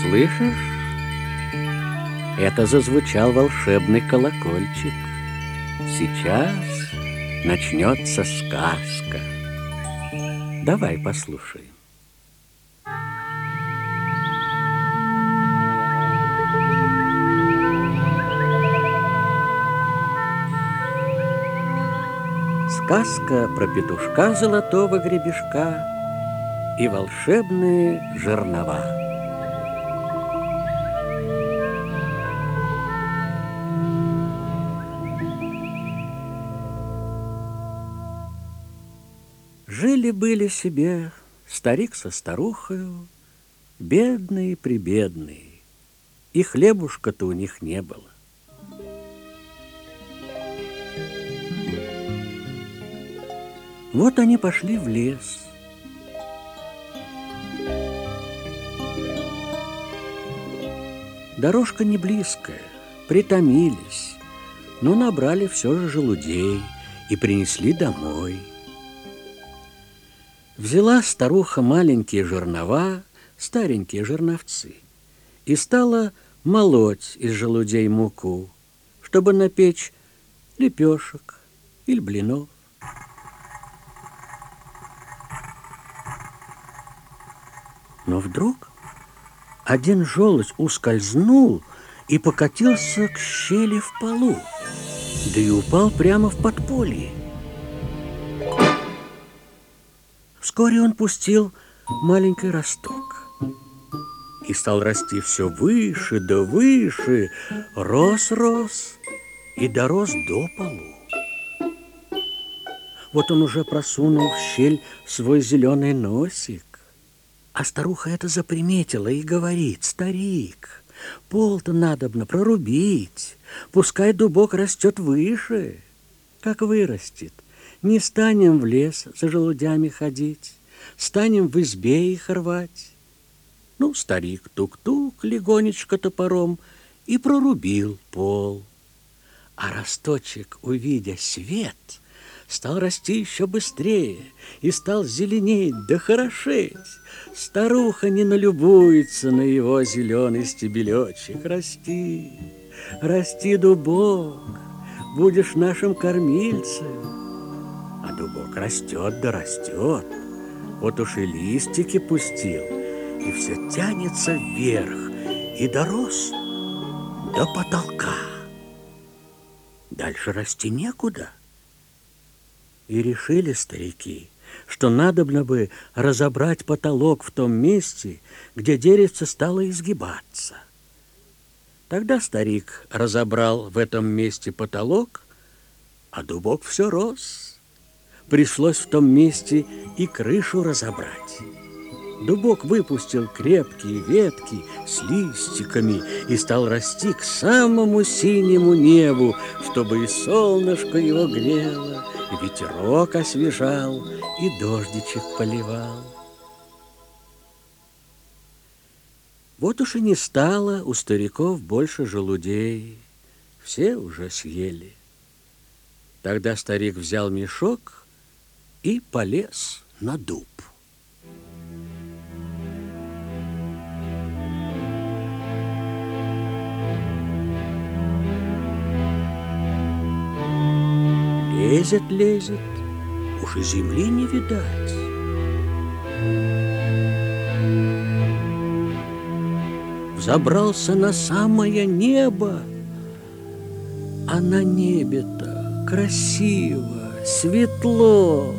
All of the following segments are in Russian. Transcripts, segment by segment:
Слышишь? Это зазвучал волшебный колокольчик. Сейчас начнется сказка. Давай послушаем. Сказка про петушка золотого гребешка и волшебные жернова. Жили-были себе старик со старухою, бедные-прибедные, и хлебушка-то у них не было. Вот они пошли в лес. Дорожка не близкая, притомились, но набрали все же желудей и принесли домой. Взяла старуха маленькие жернова, старенькие жерновцы, и стала молоть из желудей муку, чтобы напечь лепешек или блинов. Но вдруг один желудь ускользнул и покатился к щели в полу, да и упал прямо в подполье. Вскоре он пустил маленький росток и стал расти все выше да выше, рос-рос и дорос до полу. Вот он уже просунул в щель свой зеленый носик, а старуха это заприметила и говорит, старик, пол-то надобно прорубить, пускай дубок растет выше. Как вырастет, не станем в лес за желудями ходить, станем в избе их рвать. Ну, старик тук-тук легонечко топором и прорубил пол. А росточек, увидя свет, стал расти еще быстрее и стал зеленеть да хорошеть. Старуха не налюбуется на его зеленый стебелечек. Расти, расти, дубок, будешь нашим кормильцем. А дубок растет да растет, вот уж и листики пустил, и все тянется вверх, и дорос до потолка. Дальше расти некуда. И решили старики – что надобно бы разобрать потолок в том месте, где деревце стало изгибаться. Тогда старик разобрал в этом месте потолок, а дубок все рос. Пришлось в том месте и крышу разобрать. Дубок выпустил крепкие ветки с листиками и стал расти к самому синему небу, чтобы и солнышко его грело, ветерок освежал, и дождичек поливал. Вот уж и не стало у стариков больше желудей, все уже съели. Тогда старик взял мешок и полез на дуб. Лезет, лезет, уж и земли не видать. Взобрался на самое небо, а на небе-то красиво, светло.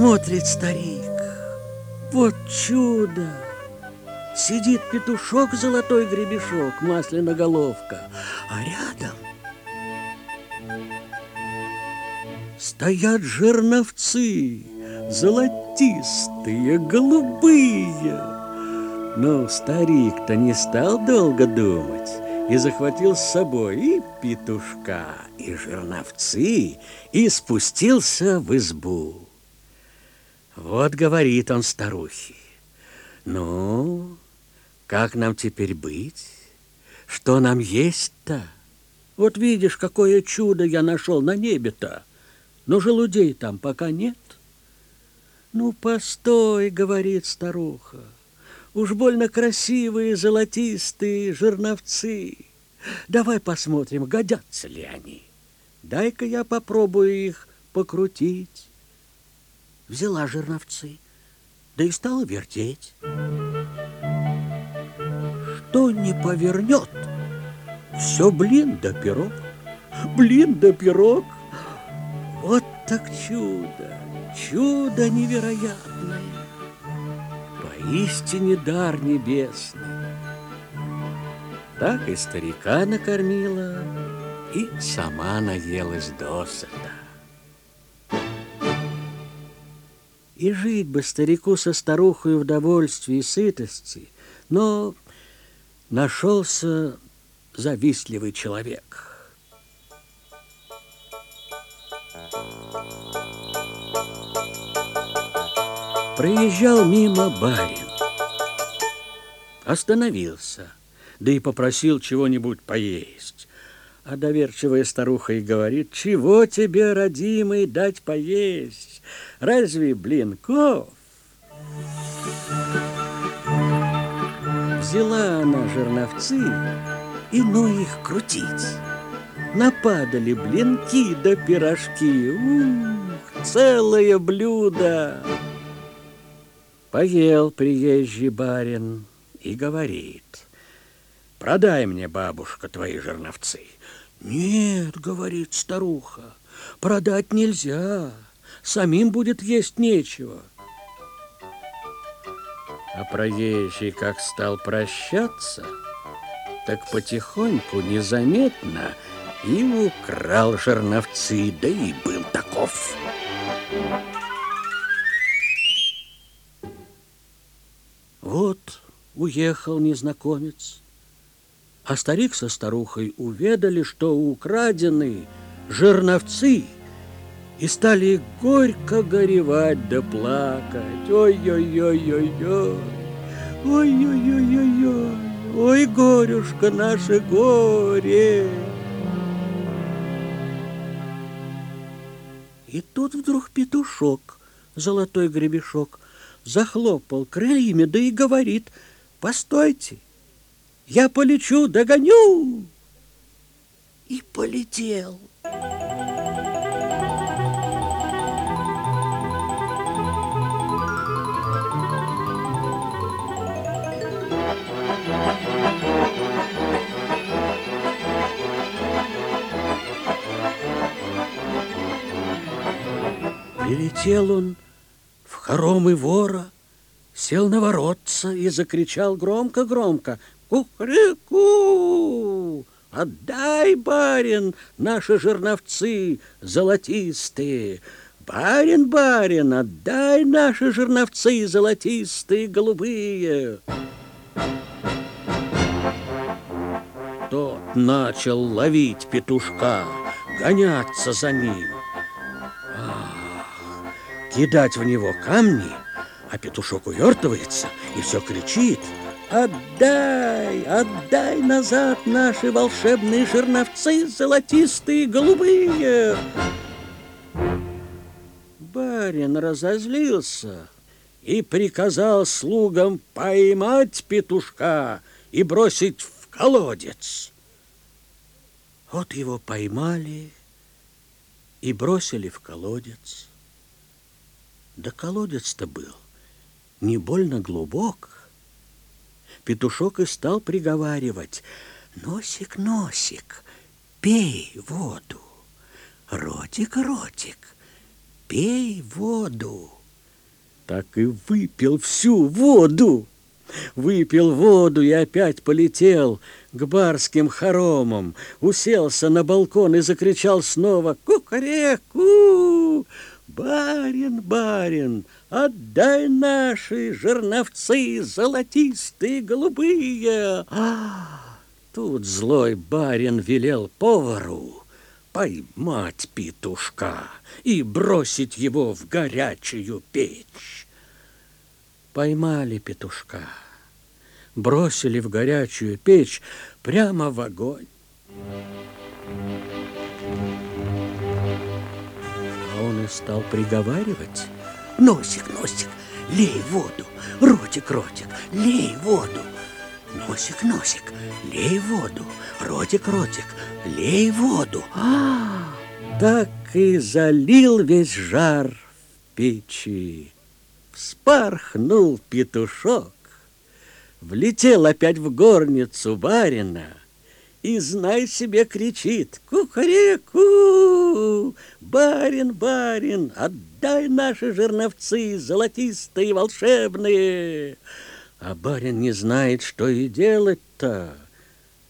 Смотрит старик, вот чудо! Сидит петушок золотой гребешок, масляная головка, а рядом стоят жерновцы, золотистые, голубые. Но старик-то не стал долго думать и захватил с собой и петушка, и жерновцы, и спустился в избу. Вот говорит он старухе. Ну, Как нам теперь быть? Что нам есть-то? Вот видишь, какое чудо я нашел на небе-то. Но желудей там пока нет. Ну, постой, говорит старуха. Уж больно красивые, золотистые жерновцы. Давай посмотрим, годятся ли они. Дай-ка я попробую их покрутить. Взяла жерновцы, да и стала вертеть. Что не повернет, все блин да пирог, блин да пирог. Вот так чудо, чудо невероятное, поистине дар небесный. Так и старика накормила, и сама наелась досыта. И жить бы старику со старухой в довольстве и сытости, но нашелся завистливый человек. Проезжал мимо барин, остановился, да и попросил чего-нибудь поесть. А доверчивая старуха и говорит, чего тебе, родимый, дать поесть? Разве блинков? Взяла она жерновцы и ну их крутить. Нападали блинки да пирожки. Ух, целое блюдо! Поел приезжий барин и говорит, продай мне, бабушка, твои жерновцы. Нет, говорит старуха, продать нельзя, самим будет есть нечего. А проезжий как стал прощаться, так потихоньку, незаметно, и украл жерновцы, да и был таков. Вот уехал незнакомец, а старик со старухой уведали, что украдены жерновцы, и стали горько горевать да плакать. Ой-ой-ой-ой-ой, ой-ой-ой-ой-ой, ой, горюшка наше горе. И тут вдруг петушок, золотой гребешок, захлопал крыльями, да и говорит, «Постойте, я полечу, догоню!» И полетел. Прилетел он в хоромы вора, сел на воротца и закричал громко-громко «Кукареку! Отдай, барин, наши жерновцы золотистые! Барин, барин, отдай наши жерновцы золотистые, голубые!» Тот начал ловить петушка, гоняться за ним кидать в него камни, а петушок увертывается и все кричит «Отдай, отдай назад наши волшебные жерновцы золотистые, голубые!» Барин разозлился и приказал слугам поймать петушка и бросить в колодец. Вот его поймали и бросили в колодец. Да колодец-то был не больно глубок. Петушок и стал приговаривать, «Носик, носик, пей воду, ротик, ротик, пей воду». Так и выпил всю воду. Выпил воду и опять полетел к барским хоромам, уселся на балкон и закричал снова «Кукареку!» Барин, барин, отдай наши жерновцы золотистые, голубые. А, тут злой барин велел повару поймать петушка и бросить его в горячую печь. Поймали петушка, бросили в горячую печь прямо в огонь. А он и стал приговаривать. Носик, носик, лей воду, ротик, ротик, лей воду. Носик, носик, лей воду, ротик, ротик, лей воду. А, так и залил весь жар в печи. Вспорхнул петушок, влетел опять в горницу барина и, знай себе, кричит «Кукареку! Барин, барин, отдай наши жерновцы золотистые волшебные!» А барин не знает, что и делать-то.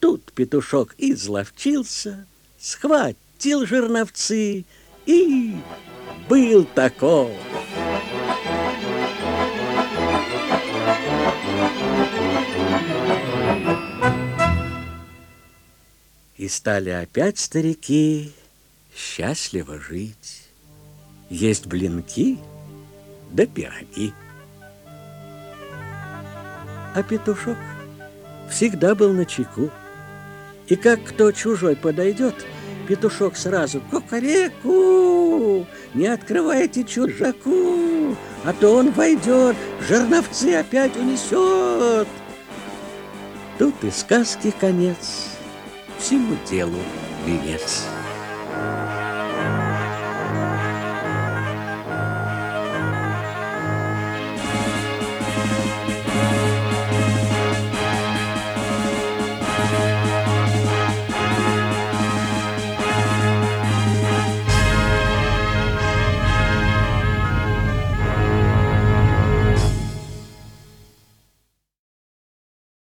Тут петушок изловчился, схватил жерновцы и был таков. И стали опять старики счастливо жить. Есть блинки да пироги. А петушок всегда был на чеку. И как кто чужой подойдет, петушок сразу «Кукареку! Не открывайте чужаку, а то он войдет, жерновцы опять унесет!» Тут и сказки конец, se modelo vivença.